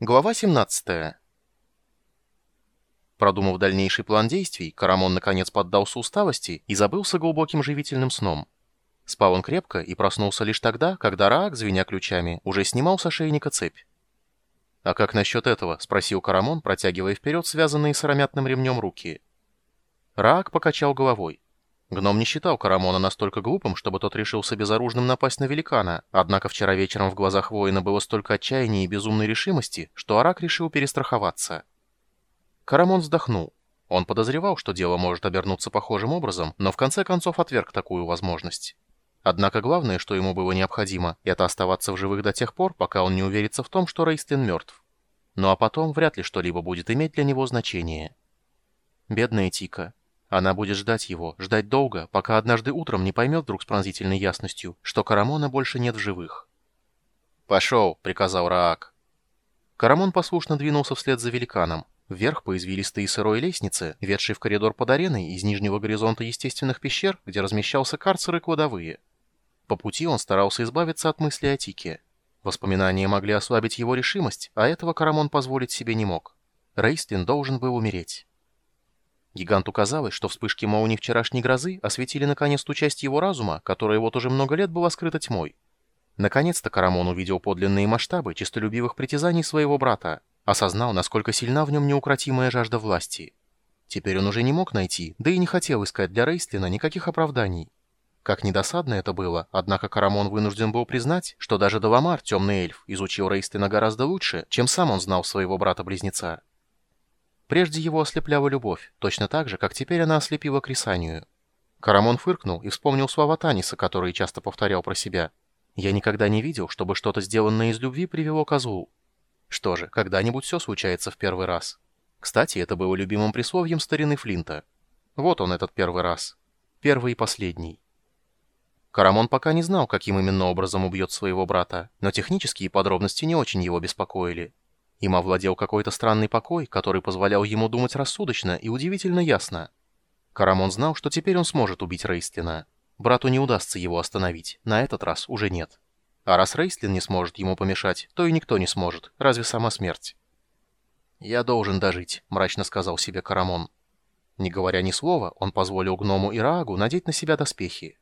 Глава 17. Продумав дальнейший план действий, Карамон наконец поддался усталости и забылся глубоким живительным сном. Спал он крепко и проснулся лишь тогда, когда Раак, звеня ключами, уже снимал с ошейника цепь. «А как насчет этого?» — спросил Карамон, протягивая вперед связанные сыромятным ремнем руки. Раак покачал головой. Гном не считал Карамона настолько глупым, чтобы тот решился безоружным напасть на великана, однако вчера вечером в глазах воина было столько отчаяния и безумной решимости, что Арак решил перестраховаться. Карамон вздохнул. Он подозревал, что дело может обернуться похожим образом, но в конце концов отверг такую возможность. Однако главное, что ему было необходимо, это оставаться в живых до тех пор, пока он не уверится в том, что Рейстлин мертв. Ну а потом вряд ли что-либо будет иметь для него значение. Бедная Тика. Она будет ждать его, ждать долго, пока однажды утром не поймет вдруг с пронзительной ясностью, что Карамона больше нет в живых. «Пошел», — приказал Раак. Карамон послушно двинулся вслед за великаном. Вверх по извилистой и сырой лестнице, ведшей в коридор под ареной из нижнего горизонта естественных пещер, где размещался карцер и кладовые. По пути он старался избавиться от мысли о Тике. Воспоминания могли ослабить его решимость, а этого Карамон позволить себе не мог. Рейстлин должен был умереть. Гиганту казалось, что вспышки молний вчерашней грозы осветили наконец ту часть его разума, которая вот уже много лет была скрыта тьмой. Наконец-то Карамон увидел подлинные масштабы честолюбивых притязаний своего брата, осознал, насколько сильна в нем неукротимая жажда власти. Теперь он уже не мог найти, да и не хотел искать для Рейстлина никаких оправданий. Как недосадно это было, однако Карамон вынужден был признать, что даже Даламар, темный эльф, изучил Рейстлина гораздо лучше, чем сам он знал своего брата-близнеца. Прежде его ослепляла любовь, точно так же, как теперь она ослепила Крисанию. Карамон фыркнул и вспомнил слова Таниса, которые часто повторял про себя. «Я никогда не видел, чтобы что-то сделанное из любви привело козлу». Что же, когда-нибудь все случается в первый раз. Кстати, это было любимым присловием старины Флинта. Вот он, этот первый раз. Первый и последний. Карамон пока не знал, каким именно образом убьет своего брата, но технические подробности не очень его беспокоили. Им овладел какой-то странный покой, который позволял ему думать рассудочно и удивительно ясно. Карамон знал, что теперь он сможет убить Рейстлина. Брату не удастся его остановить, на этот раз уже нет. А раз Рейстлин не сможет ему помешать, то и никто не сможет, разве сама смерть. «Я должен дожить», — мрачно сказал себе Карамон. Не говоря ни слова, он позволил гному и Раагу надеть на себя доспехи.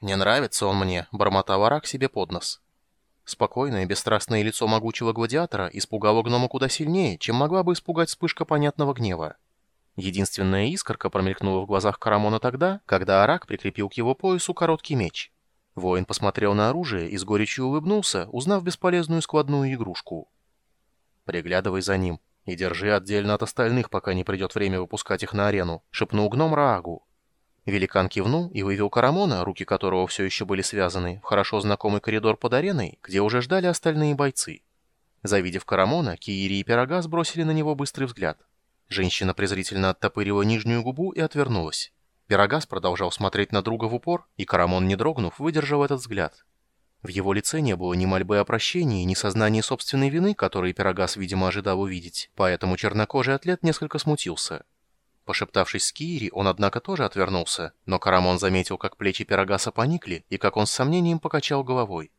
«Не нравится он мне», — бормотал Арак себе под нос. Спокойное, бесстрастное лицо могучего гладиатора испугало гнома куда сильнее, чем могла бы испугать вспышка понятного гнева. Единственная искорка промелькнула в глазах Карамона тогда, когда Арак прикрепил к его поясу короткий меч. Воин посмотрел на оружие и с горечью улыбнулся, узнав бесполезную складную игрушку. «Приглядывай за ним и держи отдельно от остальных, пока не придет время выпускать их на арену», — шепнул гном Раагу. Великан кивнул и вывел Карамона, руки которого все еще были связаны, в хорошо знакомый коридор под ареной, где уже ждали остальные бойцы. Завидев Карамона, Киири и Пирога сбросили на него быстрый взгляд. Женщина презрительно оттопырила нижнюю губу и отвернулась. Пирогас продолжал смотреть на друга в упор, и Карамон, не дрогнув, выдержал этот взгляд. В его лице не было ни мольбы о прощении, ни сознания собственной вины, которые Пирогас, видимо, ожидал увидеть, поэтому чернокожий атлет несколько смутился. Пошептавшись с Киири, он, однако, тоже отвернулся, но Карамон заметил, как плечи Пирогаса поникли, и как он с сомнением покачал головой.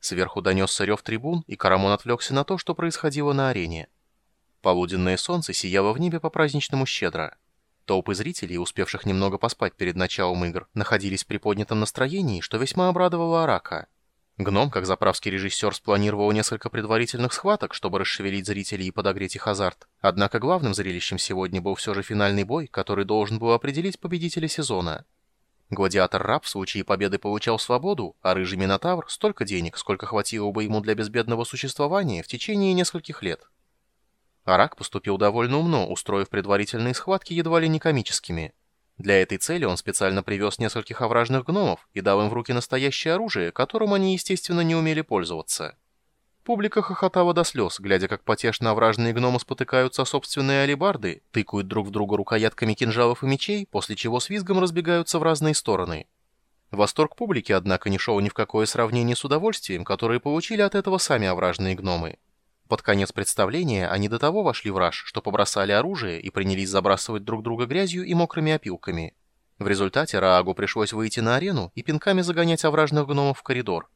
Сверху донесся рев трибун, и Карамон отвлекся на то, что происходило на арене. Полуденное солнце сияло в небе по-праздничному щедро. Толпы зрителей, успевших немного поспать перед началом игр, находились в приподнятом настроении, что весьма обрадовало Арака. Гном, как заправский режиссер, спланировал несколько предварительных схваток, чтобы расшевелить зрителей и подогреть их азарт. Однако главным зрелищем сегодня был все же финальный бой, который должен был определить победителя сезона. Гладиатор-раб в случае победы получал свободу, а рыжий Минотавр – столько денег, сколько хватило бы ему для безбедного существования в течение нескольких лет. Арак поступил довольно умно, устроив предварительные схватки едва ли не комическими – для этой цели он специально привез нескольких овражных гномов и дал им в руки настоящее оружие, которым они, естественно, не умели пользоваться. Публика хохотала до слез, глядя, как потешно овражные гномы спотыкаются о собственные алебарды, тыкают друг в друга рукоятками кинжалов и мечей, после чего с визгом разбегаются в разные стороны. Восторг публики, однако, не шел ни в какое сравнение с удовольствием, которое получили от этого сами овражные гномы. Под конец представления они до того вошли в раж, что побросали оружие и принялись забрасывать друг друга грязью и мокрыми опилками. В результате Раагу пришлось выйти на арену и пинками загонять овражных гномов в коридор.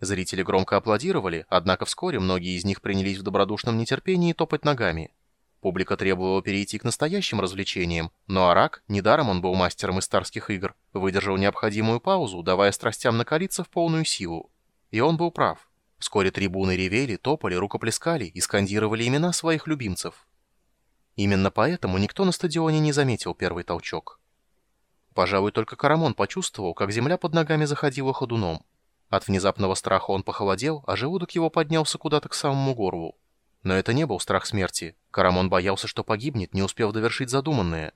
Зрители громко аплодировали, однако вскоре многие из них принялись в добродушном нетерпении топать ногами. Публика требовала перейти к настоящим развлечениям, но Арак, недаром он был мастером из старских игр, выдержал необходимую паузу, давая страстям накалиться в полную силу. И он был прав. Вскоре трибуны ревели, топали, рукоплескали и скандировали имена своих любимцев. Именно поэтому никто на стадионе не заметил первый толчок. Пожалуй, только Карамон почувствовал, как земля под ногами заходила ходуном. От внезапного страха он похолодел, а желудок его поднялся куда-то к самому горлу. Но это не был страх смерти. Карамон боялся, что погибнет, не успев довершить задуманное.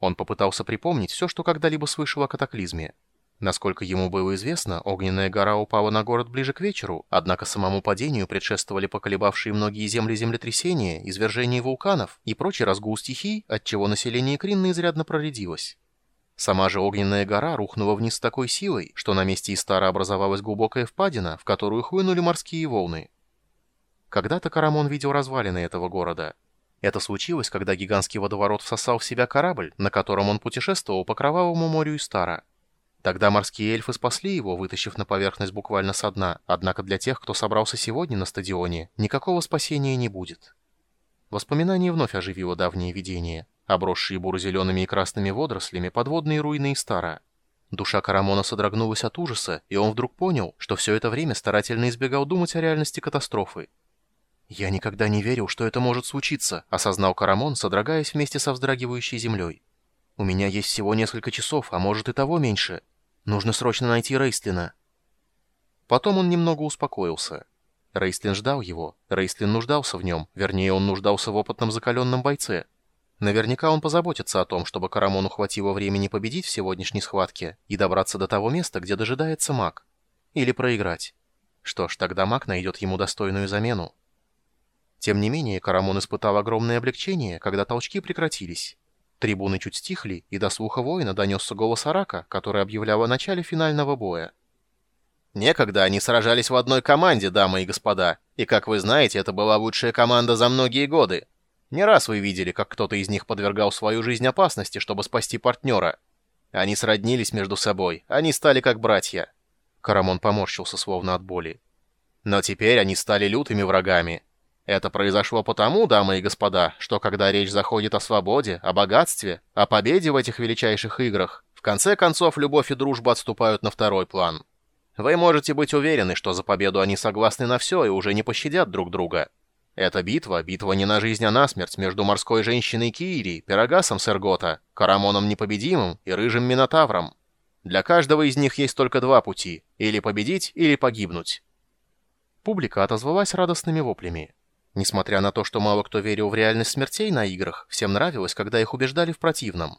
Он попытался припомнить все, что когда-либо слышал о катаклизме. Насколько ему было известно, огненная гора упала на город ближе к вечеру, однако самому падению предшествовали поколебавшие многие земли землетрясения, извержения вулканов и прочий разгул стихий, отчего население Кринны изрядно проредилось. Сама же огненная гора рухнула вниз с такой силой, что на месте Истара образовалась глубокая впадина, в которую хлынули морские волны. Когда-то Карамон видел развалины этого города. Это случилось, когда гигантский водоворот всосал в себя корабль, на котором он путешествовал по кровавому морю Истара. Тогда морские эльфы спасли его, вытащив на поверхность буквально со дна, однако для тех, кто собрался сегодня на стадионе, никакого спасения не будет. Воспоминание вновь оживило давнее видение, обросшие буро-зелеными и красными водорослями подводные руины Истара. Душа Карамона содрогнулась от ужаса, и он вдруг понял, что все это время старательно избегал думать о реальности катастрофы. «Я никогда не верил, что это может случиться», — осознал Карамон, содрогаясь вместе со вздрагивающей землей. «У меня есть всего несколько часов, а может и того меньше. Нужно срочно найти Рейстлина». Потом он немного успокоился. Рейстлин ждал его. Рейстлин нуждался в нем. Вернее, он нуждался в опытном закаленном бойце. Наверняка он позаботится о том, чтобы Карамону хватило времени победить в сегодняшней схватке и добраться до того места, где дожидается маг. Или проиграть. Что ж, тогда маг найдет ему достойную замену. Тем не менее, Карамон испытал огромное облегчение, когда толчки прекратились. Трибуны чуть стихли, и до слуха воина донесся голос Арака, который объявлял о начале финального боя. Некогда они сражались в одной команде, дамы и господа, и, как вы знаете, это была лучшая команда за многие годы. Не раз вы видели, как кто-то из них подвергал свою жизнь опасности, чтобы спасти партнера. Они сроднились между собой, они стали как братья. Карамон поморщился словно от боли. Но теперь они стали лютыми врагами. Это произошло потому, дамы и господа, что когда речь заходит о свободе, о богатстве, о победе в этих величайших играх, в конце концов любовь и дружба отступают на второй план. Вы можете быть уверены, что за победу они согласны на все и уже не пощадят друг друга. Эта битва, битва не на жизнь, а на смерть между морской женщиной Киири, Пирогасом Сергота, Карамоном Непобедимым и Рыжим Минотавром. Для каждого из них есть только два пути – или победить, или погибнуть. Публика отозвалась радостными воплями. Несмотря на то, что мало кто верил в реальность смертей на играх, всем нравилось, когда их убеждали в противном.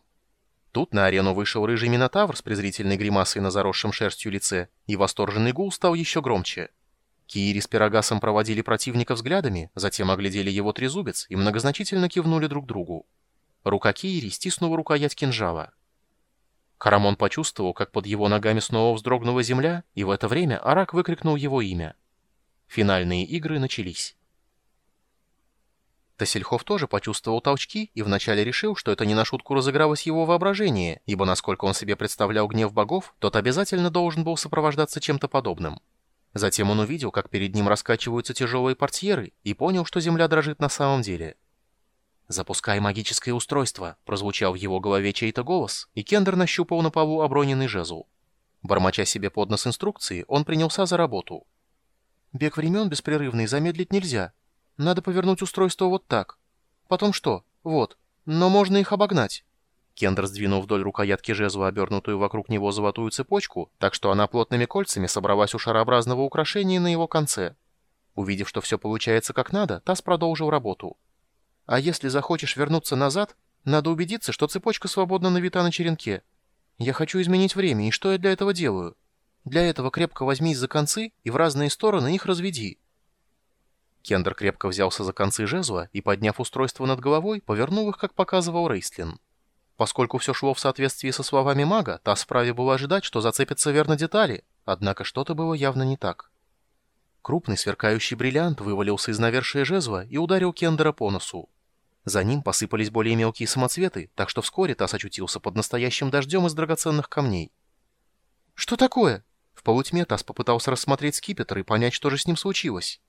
Тут на арену вышел рыжий минотавр с презрительной гримасой на заросшем шерстью лице, и восторженный гул стал еще громче. Киири с Пирогасом проводили противника взглядами, затем оглядели его трезубец и многозначительно кивнули друг другу. Рука Киири стиснула рукоять кинжала. Карамон почувствовал, как под его ногами снова вздрогнула земля, и в это время Арак выкрикнул его имя. Финальные игры начались. Тасельхов тоже почувствовал толчки и вначале решил, что это не на шутку разыгралось его воображение, ибо насколько он себе представлял гнев богов, тот обязательно должен был сопровождаться чем-то подобным. Затем он увидел, как перед ним раскачиваются тяжелые портьеры, и понял, что земля дрожит на самом деле. «Запускай магическое устройство», — прозвучал в его голове чей-то голос, и Кендер нащупал на полу оброненный жезл. Бормоча себе под нос инструкции, он принялся за работу. «Бег времен беспрерывный замедлить нельзя», надо повернуть устройство вот так. Потом что? Вот. Но можно их обогнать. Кендер сдвинул вдоль рукоятки жезла, обернутую вокруг него золотую цепочку, так что она плотными кольцами собралась у шарообразного украшения на его конце. Увидев, что все получается как надо, Тасс продолжил работу. А если захочешь вернуться назад, надо убедиться, что цепочка свободно навита на черенке. Я хочу изменить время, и что я для этого делаю? Для этого крепко возьмись за концы и в разные стороны их разведи. Кендер крепко взялся за концы жезла и, подняв устройство над головой, повернул их, как показывал Рейстлин. Поскольку все шло в соответствии со словами мага, та вправе было ожидать, что зацепятся верно детали, однако что-то было явно не так. Крупный сверкающий бриллиант вывалился из навершия жезла и ударил Кендера по носу. За ним посыпались более мелкие самоцветы, так что вскоре Тасс очутился под настоящим дождем из драгоценных камней. «Что такое?» В полутьме Тасс попытался рассмотреть скипетр и понять, что же с ним случилось.